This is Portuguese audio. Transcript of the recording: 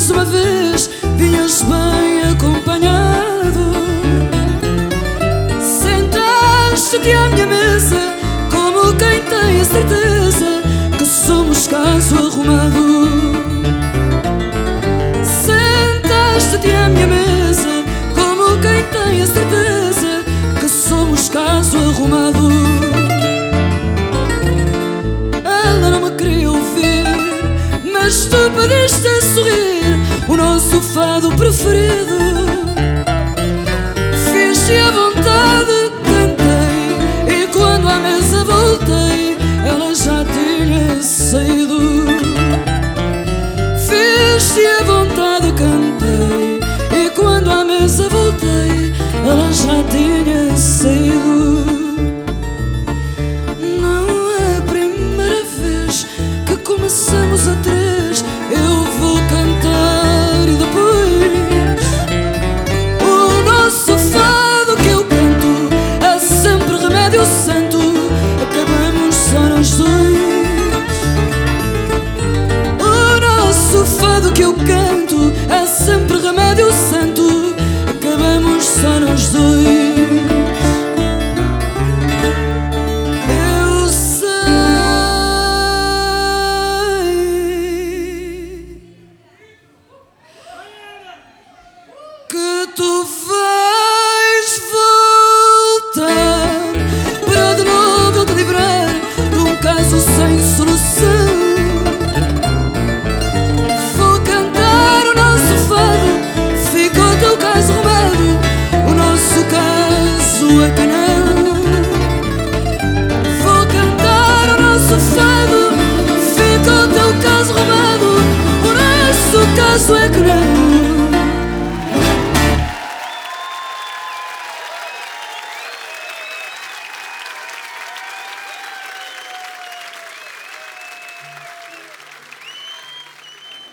mais uma vez vinhas bem acompanhado. Sentaste-te à minha mesa como quem tem a certeza que somos caso arrumado. Sentaste-te à minha mesa como quem tem a certeza que somos caso arrumado. Ela não me queria ouvir, mas tu pediste o nosso fado preferido. Tu vais voltar para de novo te livrar de um caso sem solução. Vou cantar o nosso fado, ficou teu caso arrumado, o nosso caso é não. Vou cantar o nosso fado, ficou teu caso arrumado, o nosso caso é não.